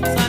Side.